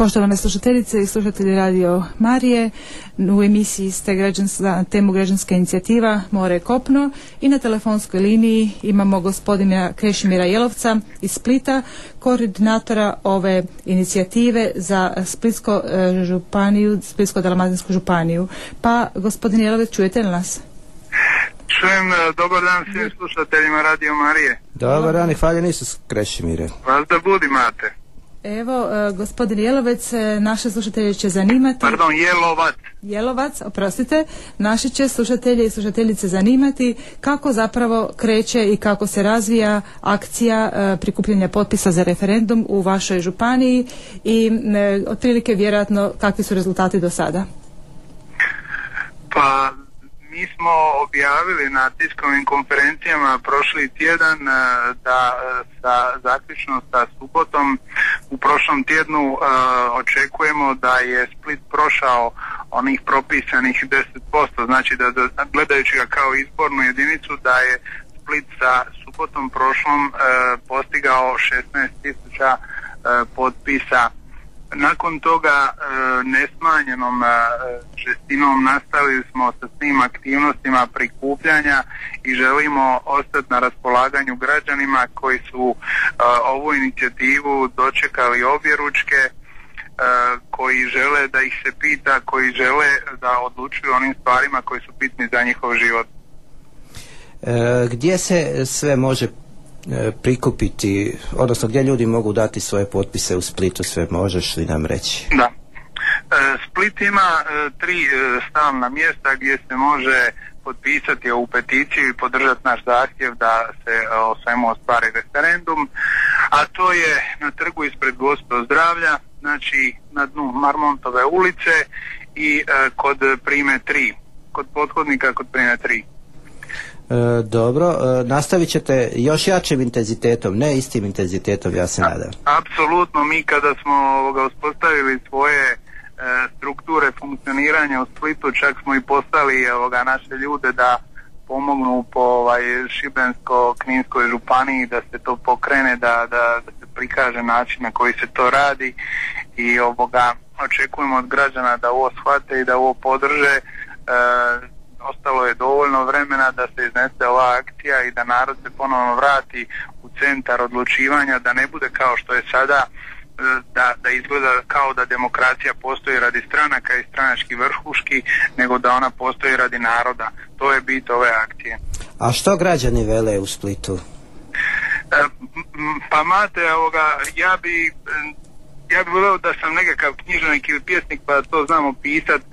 A: Poštovane slušateljice i slušatelji Radio Marije, u emisiji ste građanska, temu građanska inicijativa More Kopno i na telefonskoj liniji imamo gospodina Krešimira Jelovca iz Splita, koordinatora ove inicijative za Splitsko e, županiju, Splitsko-dalmatinsku županiju. Pa, gospodine Jelovec, čujete li nas?
J: Čujem, e, dobar dan svim slušateljima Radio Marije.
B: Dobar dan i hvala Isus Krešimire.
J: Vas da budi mate.
A: Evo, e, gospodin Jelovec, e, naše slušatelje će zanimati...
J: Pardon, Jelovac.
A: Jelovac, oprostite. Naše će slušatelje i slušateljice zanimati kako zapravo kreće i kako se razvija akcija e, prikupljanja potpisa za referendum u vašoj županiji i otprilike vjerojatno kakvi su rezultati do sada.
J: Pa mi smo objavili na tiskovim konferencijama prošli tjedan e, da e, sa zaključno sa subotom u prošlom tjednu e, očekujemo da je Split prošao onih propisanih 10%, znači da, da gledajući ga kao izbornu jedinicu da je Split sa subotom prošlom postigao 16.000 potpisa nakon toga e, nesmanjenom e, žestinom nastavili smo sa svim aktivnostima prikupljanja i želimo ostati na raspolaganju građanima koji su e, ovu inicijativu dočekali objeručke koji žele da ih se pita, koji žele da odlučuju onim stvarima koji su bitni za njihov život.
B: gdje se sve može prikupiti, odnosno gdje ljudi mogu dati svoje potpise u Splitu, sve možeš li nam reći?
J: Da. E, Split ima e, tri stalna mjesta gdje se može potpisati ovu peticiju i podržati naš zahtjev da se o svemu ostvari referendum, a to je na trgu ispred Gospe zdravlja, znači na dnu Marmontove ulice i kod prime 3, kod pothodnika kod prime 3.
B: E, dobro, e, nastavit ćete još jačim intenzitetom, ne istim intenzitetom, ja se nadam.
J: Apsolutno, mi kada smo ovoga, uspostavili svoje e, strukture funkcioniranja u Splitu, čak smo i postali ovoga, naše ljude da pomognu po ovaj, Šibensko-Kninskoj županiji da se to pokrene, da, da, da se prikaže način na koji se to radi i ovoga očekujemo od građana da ovo shvate i da ovo podrže ostalo je dovoljno vremena da se iznese ova akcija i da narod se ponovno vrati u centar odlučivanja, da ne bude kao što je sada e, da, da izgleda kao da demokracija postoji radi stranaka i stranački vrhuški, nego da ona postoji radi naroda. To je bit ove akcije.
B: A što građani vele u Splitu?
J: E, pa mate, ovoga, ja bi ja bih volio da sam nekakav književnik ili pjesnik pa to znam opisat. E,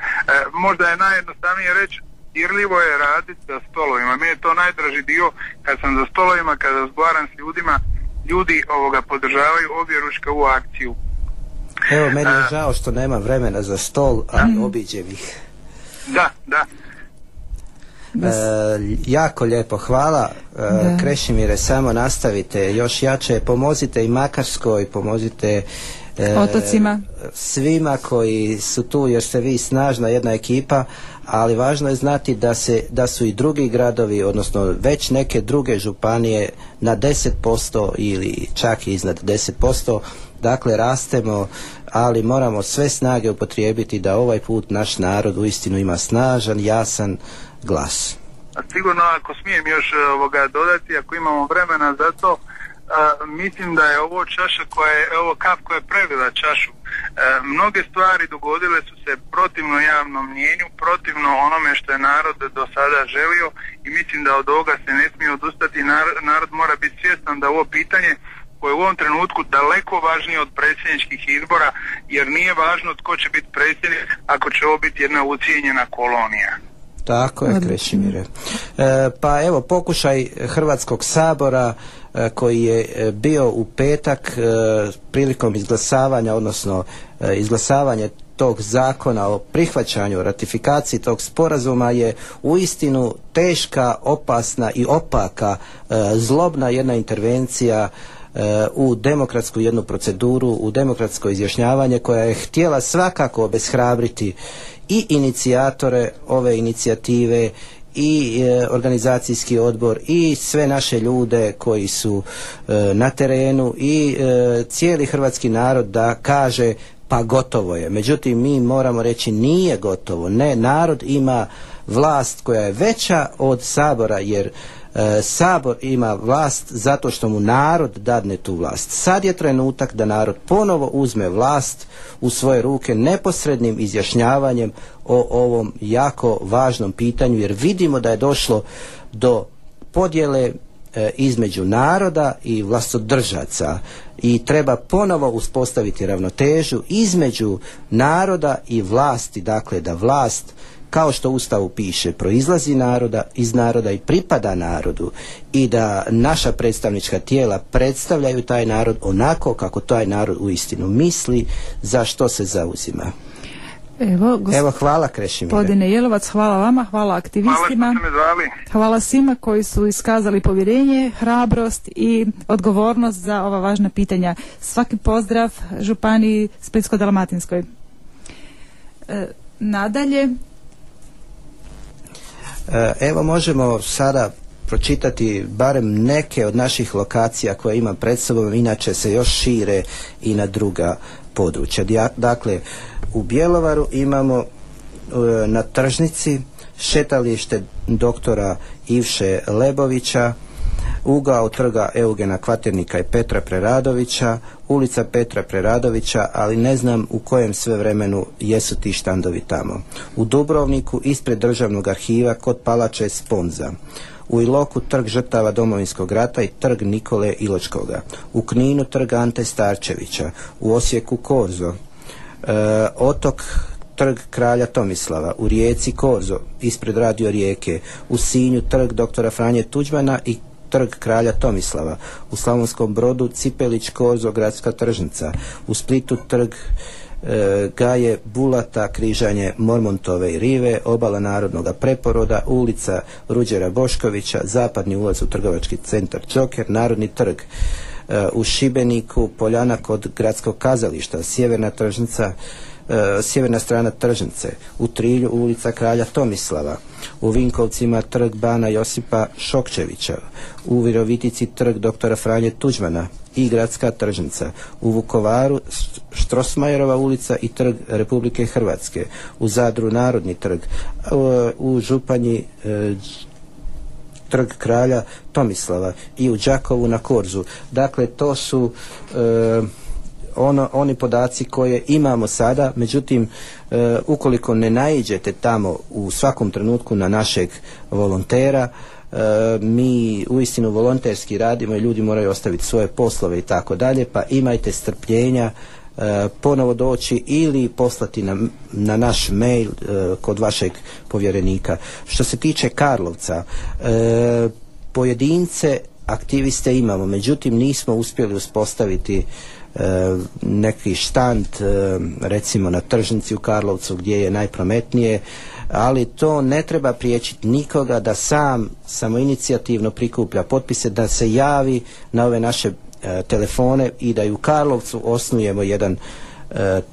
J: možda je najjednostavnije reći dirljivo je raditi za stolovima. Meni je to najdraži dio kad sam za stolovima, kada razgovaram s ljudima, ljudi ovoga podržavaju objeručka u akciju.
B: Evo, meni je žao što nema vremena za stol, ali obiđem ih.
J: Da, da.
B: E, jako lijepo, hvala e, Krešimire, samo nastavite još jače, pomozite i Makarskoj, pomozite
A: otocima
B: svima koji su tu jer ste vi snažna jedna ekipa ali važno je znati da, se, da su i drugi gradovi, odnosno već neke druge županije na 10% ili čak i iznad 10%, dakle rastemo, ali moramo sve snage upotrijebiti da ovaj put naš narod uistinu ima snažan, jasan glas.
J: A sigurno ako smijem još ovoga dodati, ako imamo vremena za to, mislim da je ovo čaša koja je, ovo kap koja je previla čašu. E, mnoge stvari dogodile su se protivno javnom mnjenju, protivno onome što je narod do sada želio i mislim da od ovoga se ne smije odustati. Narod, narod mora biti svjestan da ovo pitanje koje je u ovom trenutku daleko važnije od predsjedničkih izbora, jer nije važno tko će biti predsjednik ako će ovo biti jedna ucijenjena kolonija.
B: Tako je, Krešimire. E, pa evo, pokušaj Hrvatskog sabora koji je e, bio u petak e, prilikom izglasavanja, odnosno izglasavanje tog zakona o prihvaćanju ratifikaciji tog sporazuma je uistinu teška, opasna i opaka zlobna jedna intervencija u demokratsku jednu proceduru, u demokratsko izjašnjavanje koja je htjela svakako obeshrabriti i inicijatore ove inicijative i e, organizacijski odbor i sve naše ljude koji su e, na terenu i e, cijeli hrvatski narod da kaže pa gotovo je. Međutim, mi moramo reći nije gotovo. Ne, narod ima vlast koja je veća od Sabora, jer e, Sabor ima vlast zato što mu narod dadne tu vlast. Sad je trenutak da narod ponovo uzme vlast u svoje ruke neposrednim izjašnjavanjem o ovom jako važnom pitanju, jer vidimo da je došlo do podjele e, između naroda i vlastodržaca i treba ponovo uspostaviti ravnotežu između naroda i vlasti, dakle da vlast kao što u Ustavu piše, proizlazi naroda, iz naroda i pripada narodu i da naša predstavnička tijela predstavljaju taj narod onako kako taj narod uistinu misli, za što se zauzima.
A: Evo,
B: Evo hvala Krešimire.
A: Gospodine Jelovac, hvala vama, hvala aktivistima. Hvala svima koji su iskazali povjerenje, hrabrost i odgovornost za ova važna pitanja. Svaki pozdrav Županiji Splitsko-Dalmatinskoj. E, nadalje.
B: E, evo možemo sada pročitati barem neke od naših lokacija koje imam pred sobom, inače se još šire i na druga područja. Dakle, u Bjelovaru imamo e, na tržnici šetalište doktora Ivše Lebovića, ugao trga Eugena Kvaternika i Petra Preradovića, ulica Petra Preradovića, ali ne znam u kojem sve vremenu jesu ti štandovi tamo. U Dubrovniku ispred državnog arhiva kod palače Sponza. U Iloku trg žrtava Domovinskog rata i trg Nikole Iločkoga. U Kninu trg Ante Starčevića. U Osijeku Korzo. E, otok trg kralja Tomislava, u Rijeci Korzo, ispred radio Rijeke, u Sinju trg doktora Franje Tuđmana i trg kralja Tomislava, u Slavonskom brodu Cipelić Korzo, gradska tržnica, u Splitu trg e, Gaje Bulata, križanje Mormontove i Rive, obala narodnog preporoda, ulica Ruđera Boškovića, zapadni ulaz u trgovački centar Čoker, Narodni trg, e, u Šibeniku, Poljana kod gradskog kazališta, Sjeverna tržnica, e, sjeverna strana tržnice, u Trilju ulica Kralja Tomislava, u Vinkovcima trg Bana Josipa Šokčevića, u Virovitici trg doktora Franje Tuđmana i gradska tržnica, u Vukovaru Štrosmajerova ulica i trg Republike Hrvatske, u Zadru Narodni trg, u Županji e, trg kralja Tomislava i u Đakovu na Korzu. Dakle, to su e, ono, oni podaci koje imamo sada, međutim e, ukoliko ne naiđete tamo u svakom trenutku na našeg volontera, e, mi uistinu volonterski radimo i ljudi moraju ostaviti svoje poslove i tako dalje, pa imajte strpljenja e, ponovo doći ili poslati na, na naš mail kod vašeg povjerenika. Što se tiče Karlovca, pojedince aktiviste imamo, međutim nismo uspjeli uspostaviti E, neki štand e, recimo na tržnici u Karlovcu gdje je najprometnije ali to ne treba priječiti nikoga da sam samoinicijativno prikuplja potpise da se javi na ove naše e, telefone i da i u Karlovcu osnujemo jedan E,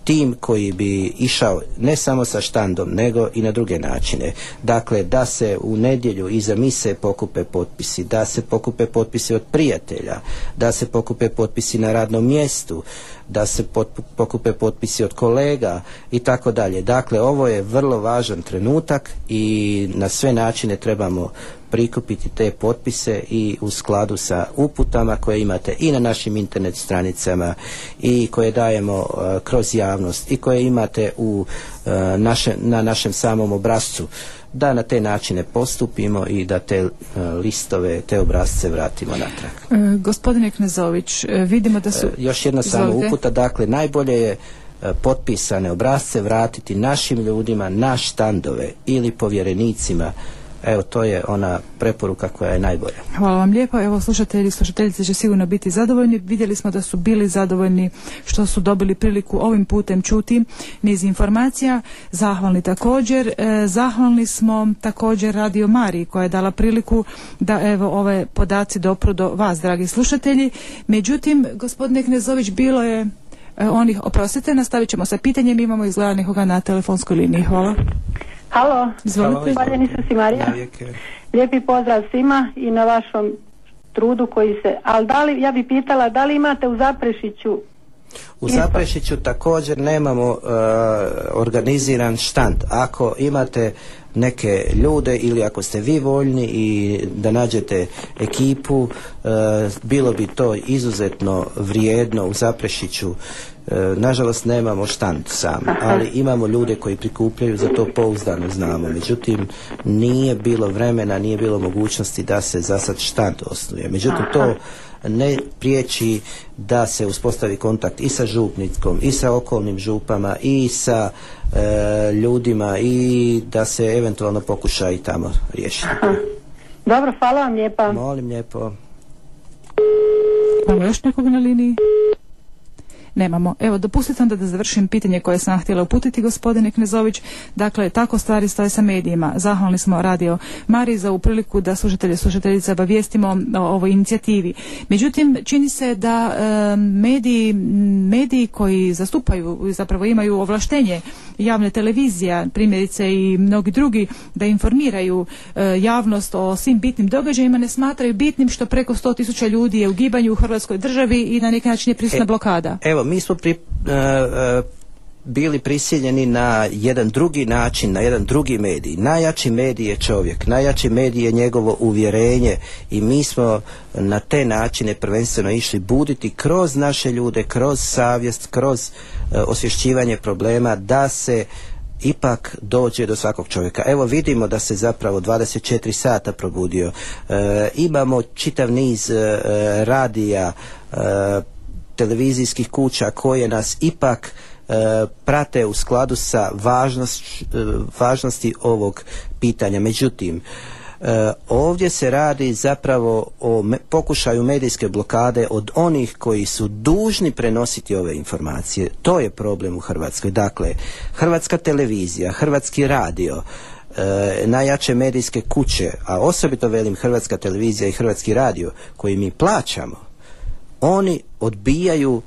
B: tim koji bi išao ne samo sa štandom nego i na druge načine. Dakle, da se u nedjelju iza mise pokupe potpisi, da se pokupe potpisi od prijatelja, da se pokupe potpisi na radnom mjestu, da se pokupe potpisi od kolega i tako dalje. Dakle, ovo je vrlo važan trenutak i na sve načine trebamo prikupiti te potpise i u skladu sa uputama koje imate i na našim internet stranicama i koje dajemo uh, kroz javnost i koje imate u uh, naše, na našem samom obrazcu da na te načine postupimo i da te uh, listove, te obrazce vratimo natrag.
A: E, gospodine Knezović, e, vidimo da su...
B: još jedna samo uputa, dakle najbolje je potpisane obrazce vratiti našim ljudima na štandove ili povjerenicima Evo, to je ona preporuka koja je najbolja.
A: Hvala vam lijepo. Evo, slušatelji i slušateljice će sigurno biti zadovoljni. Vidjeli smo da su bili zadovoljni što su dobili priliku ovim putem čuti niz informacija. Zahvalni također. E, zahvalni smo također Radio Mariji koja je dala priliku da evo ove podaci dopru do vas, dragi slušatelji. Međutim, gospodine Knezović, bilo je e, onih, oprostite, nastavit ćemo sa pitanjem. Imamo izgleda nekoga na telefonskoj liniji. Hvala.
K: Halo, izvolite. si Marija. Lijepi pozdrav svima i na vašom trudu koji se, ali da li, ja bi pitala, da li imate u Zaprešiću
B: U Zaprešiću također nemamo uh, organiziran štand. Ako imate neke ljude ili ako ste vi voljni i da nađete ekipu, uh, bilo bi to izuzetno vrijedno u Zaprešiću. Uh, nažalost nemamo štand sam, ali imamo ljude koji prikupljaju, za to pouzdano znamo. Međutim, nije bilo vremena, nije bilo mogućnosti da se za sad štand osnuje. Međutim, to ne priječi da se uspostavi kontakt i sa župnickom i sa okolnim župama i sa e, ljudima i da se eventualno pokuša i tamo riješiti.
K: Dobro, hvala vam lijepa.
B: Molim lijepo.
A: Imamo još nekog na liniji? Nemamo. Evo, dopustite onda da završim pitanje koje sam htjela uputiti gospodine Knezović. Dakle, tako stvari stoje sa medijima. Zahvalni smo radio Mari za u priliku da slušatelje i slušateljice obavijestimo o ovoj inicijativi. Međutim, čini se da mediji, mediji koji zastupaju, zapravo imaju ovlaštenje javne televizija, primjerice i mnogi drugi, da informiraju e, javnost o svim bitnim događajima, ne smatraju bitnim što preko 100 tisuća ljudi je u gibanju u Hrvatskoj državi i na neki način je prisutna
B: E,
A: blokada.
B: Evo, mi smo pri, e, e, bili prisiljeni na jedan drugi način, na jedan drugi medij. Najjači medij je čovjek, najjači medij je njegovo uvjerenje i mi smo na te načine prvenstveno išli buditi kroz naše ljude, kroz savjest, kroz e, osvješćivanje problema da se ipak dođe do svakog čovjeka. Evo vidimo da se zapravo 24 sata probudio. E, imamo čitav niz e, radija, e, televizijskih kuća koje nas ipak e, prate u skladu sa važnost, e, važnosti ovog pitanja. Međutim, e, ovdje se radi zapravo o pokušaju medijske blokade od onih koji su dužni prenositi ove informacije. To je problem u Hrvatskoj. Dakle, Hrvatska televizija, Hrvatski radio, e, najjače medijske kuće, a osobito velim Hrvatska televizija i Hrvatski radio koji mi plaćamo, oni odbijaju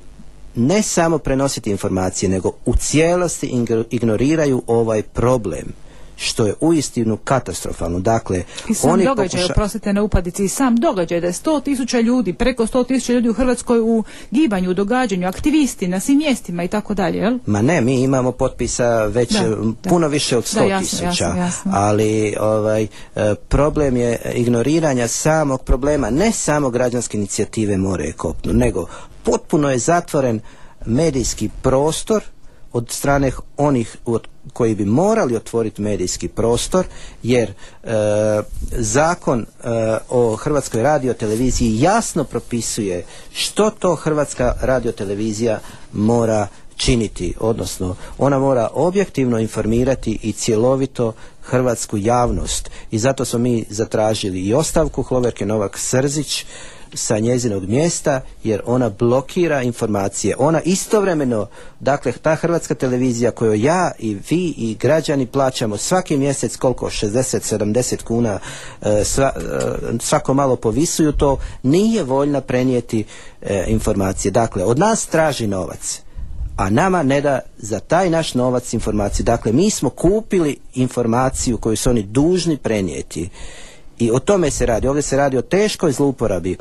B: ne samo prenositi informacije, nego u cijelosti ignoriraju ovaj problem što je uistinu katastrofalno. Dakle,
A: I sam
B: oni
A: događaj,
B: pokuša-
A: oprostite na upadici, i sam događaj da je 100 tisuća ljudi, preko 100 tisuća ljudi u Hrvatskoj u gibanju, u događanju, aktivisti na svim mjestima i tako dalje, jel?
B: Ma ne, mi imamo potpisa već
A: Da,
B: e,
A: da.
B: puno više od
A: Da,
B: 100
A: jasno,
B: tisuća, ali ovaj, e, problem je ignoriranja samog problema, ne samo građanske inicijative More i kopno, nego potpuno je zatvoren medijski prostor od strane onih od koji bi morali otvoriti medijski prostor jer e, zakon e, o Hrvatskoj radioteleviziji jasno propisuje što to Hrvatska radiotelevizija mora činiti, odnosno ona mora objektivno informirati i cjelovito hrvatsku javnost. I zato smo mi zatražili i ostavku Hloverke Novak Srzić sa njezinog mjesta jer ona blokira informacije. Ona istovremeno, dakle ta hrvatska televizija koju ja i vi i građani plaćamo svaki mjesec koliko 60-70 kuna e, sva- e, svako malo povisuju to, nije voljna prenijeti e, informacije. Dakle, od nas traži novac a nama ne da za taj naš novac informaciju. Dakle, mi smo kupili informaciju koju su oni dužni prenijeti i o tome se radi. Ovdje se radi o teškoj zlouporabi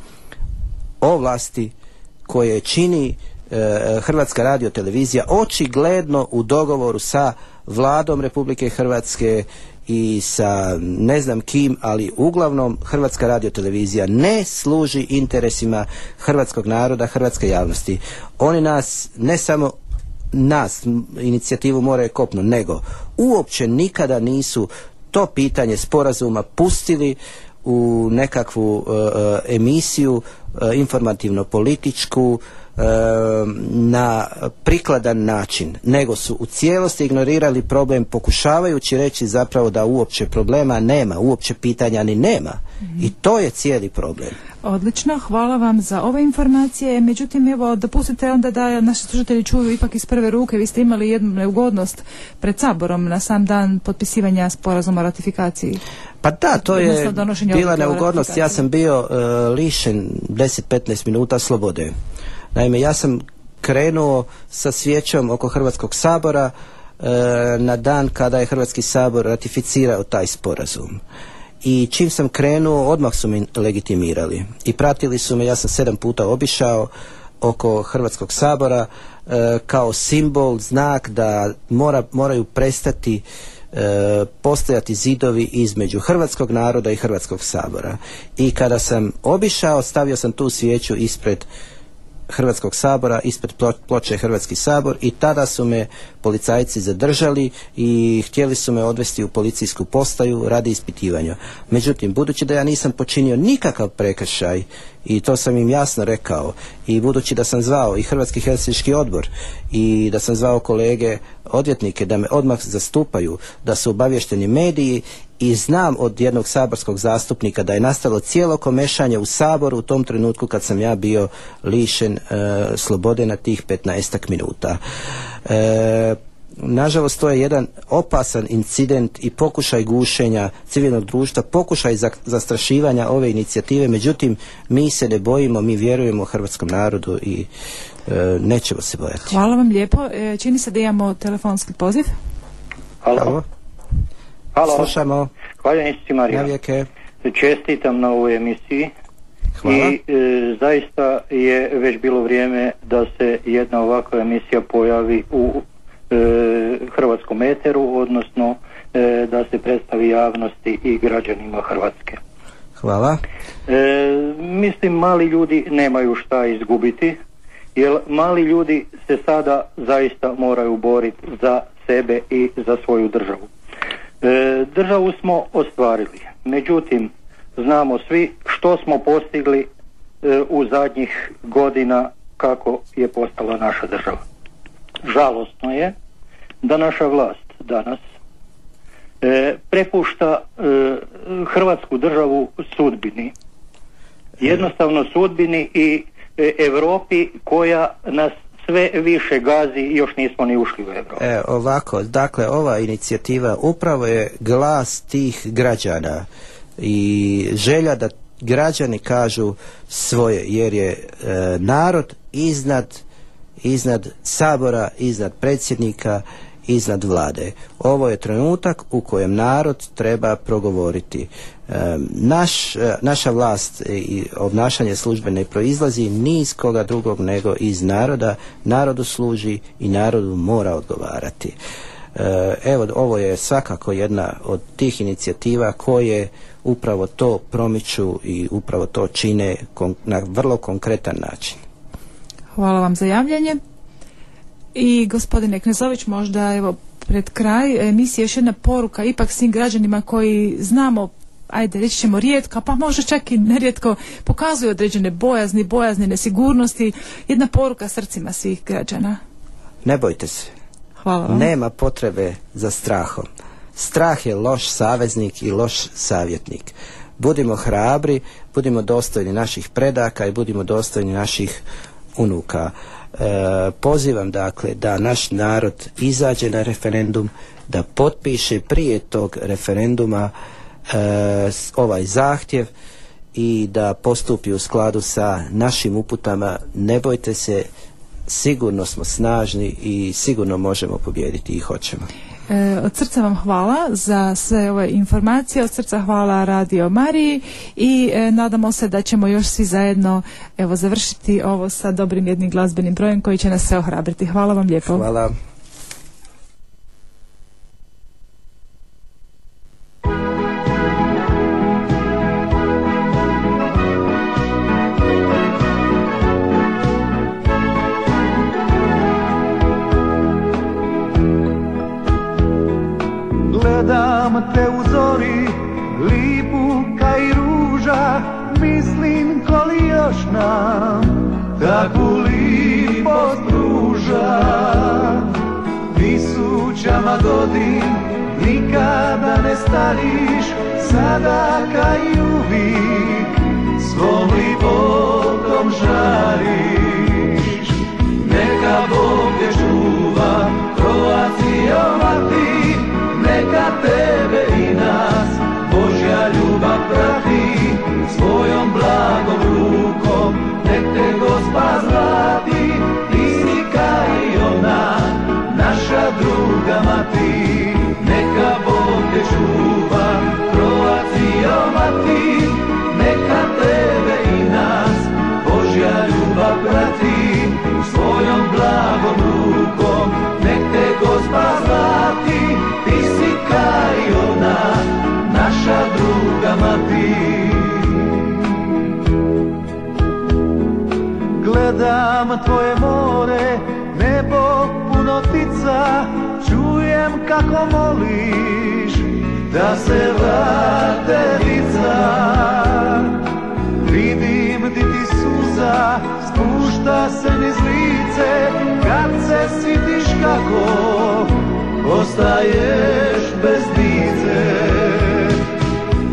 B: ovlasti koje čini e, Hrvatska radiotelevizija očigledno u dogovoru sa vladom Republike Hrvatske i sa ne znam kim, ali uglavnom Hrvatska radiotelevizija ne služi interesima hrvatskog naroda, hrvatske javnosti. Oni nas ne samo nas, inicijativu More je kopno, nego uopće nikada nisu to pitanje sporazuma pustili u nekakvu e, e, emisiju e, informativno-političku na prikladan način, nego su u cijelosti ignorirali problem pokušavajući reći zapravo da uopće problema nema, uopće pitanja ni nema. I to je cijeli problem.
A: Odlično, hvala vam za ove informacije. Međutim, evo, dopustite onda da naši slušatelji čuju ipak iz prve ruke. Vi ste imali jednu neugodnost pred Saborom na sam dan potpisivanja sporazuma o ratifikaciji.
B: Pa da, to je bila neugodnost. Ja sam bio e, lišen 10-15 minuta slobode. Naime, ja sam krenuo sa svijećom oko Hrvatskog sabora e, na dan kada je Hrvatski sabor ratificirao taj sporazum. I čim sam krenuo, odmah su me legitimirali. I pratili su me, ja sam sedam puta obišao, oko Hrvatskog sabora kao simbol, znak da mora, moraju prestati e, postojati zidovi između hrvatskog naroda i Hrvatskog sabora. I kada sam obišao, stavio sam tu svijeću ispred Hrvatskog sabora ispred ploče Hrvatski sabor i tada su me policajci zadržali i htjeli su me odvesti u policijsku postaju radi ispitivanja. Međutim, budući da ja nisam počinio nikakav prekršaj i to sam im jasno rekao i budući da sam zvao i Hrvatski helsinški odbor i da sam zvao kolege odvjetnike da me odmah zastupaju, da su obavješteni mediji i znam od jednog saborskog zastupnika da je nastalo cijelo komešanje u saboru u tom trenutku kad sam ja bio lišen e, slobode na tih 15 minuta. E, nažalost to je jedan opasan incident i pokušaj gušenja civilnog društva, pokušaj zastrašivanja ove inicijative, međutim mi se ne bojimo, mi vjerujemo hrvatskom narodu i e, nećemo se bojati.
A: Hvala vam lijepo. E, čini se da imamo telefonski poziv.
L: Halo.
B: Halo. Slušamo.
L: Hvala Marija. Čestitam na ovoj emisiji. Hvala. I e, zaista je već bilo vrijeme da se jedna ovakva emisija pojavi u hrvatskom eteru, odnosno e, da se predstavi javnosti i građanima Hrvatske.
B: Hvala.
L: mislim mali ljudi nemaju šta izgubiti, jer mali ljudi se sada zaista moraju boriti za sebe i za svoju državu. E, državu smo ostvarili, međutim znamo svi što smo postigli e, u zadnjih godina kako je postala naša država. Žalostno je da naša vlast danas e, prepušta Hrvatsku državu sudbini. Jednostavno sudbini i Europi koja nas sve više gazi još nismo ni ušli u Evropu.
B: E, ovako, dakle, ova inicijativa upravo je glas tih građana i želja da građani kažu svoje, jer je e, narod iznad iznad sabora, iznad predsjednika, iznad vlade. Ovo je trenutak u kojem narod treba progovoriti. Naš, e, naša vlast i obnašanje službene proizlazi ni iz koga drugog nego iz naroda. Narodu služi i narodu mora odgovarati. E, evo, ovo je svakako jedna od tih inicijativa koje upravo to promiču i upravo to čine na vrlo konkretan način.
A: Hvala vam za javljanje. I gospodine Knezović, možda evo pred kraj emisije još jedna poruka ipak svim građanima koji znamo ajde reći ćemo rijetko, pa možda čak i nerijetko pokazuju određene bojazni, bojazni, nesigurnosti, jedna poruka srcima svih građana.
B: Ne bojte se.
A: Hvala vam.
B: Nema potrebe za strahom. Strah je loš saveznik i loš savjetnik. Budimo hrabri, budimo dostojni naših predaka i budimo dostojni naših unuka. E, pozivam dakle da naš narod izađe na referendum, da potpiše prije tog referenduma e, ovaj zahtjev i da postupi u skladu sa našim uputama. Ne bojte se, sigurno smo snažni i sigurno možemo pobijediti i hoćemo.
A: E, od srca vam hvala za sve ove informacije, od srca hvala Radio Mariji i e, nadamo se da ćemo još svi zajedno evo završiti ovo sa dobrim jednim glazbenim brojem koji će nas sve ohrabriti. Hvala vam lijepo.
B: Hvala.
C: Te u zori, lipu kaj ruža, mislim koli još nam takvu lipost pruža. Tisućama godin nikada ne stariš, sada kaj uvijek svom lipotom žariš. Neka Bog mati, neka Bog te čuva, Kroacijo mati, neka tebe i nas Božja ljubav prati, svojom blagom rukom, nek te gospa zlati, ti si kaj ona, naša druga mati. Gledam tvoje more, ako voliš da se vrate lica Vidim di ti suza spušta se niz lice Kad se sitiš kako ostaješ bez dice.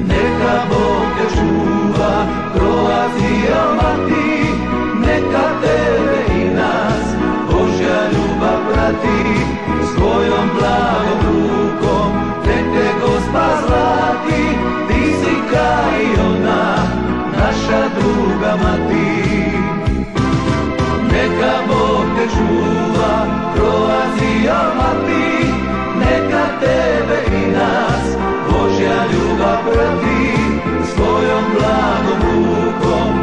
C: Neka Bog te čuva Kroatija mati Neka te ti svojom blagom rukom, te te gospa zlati, ti si kaj ona, naša druga mati. Neka Bog te čuva, mati, neka tebe i nas, Božja ljubav prati, svojom blagom rukom,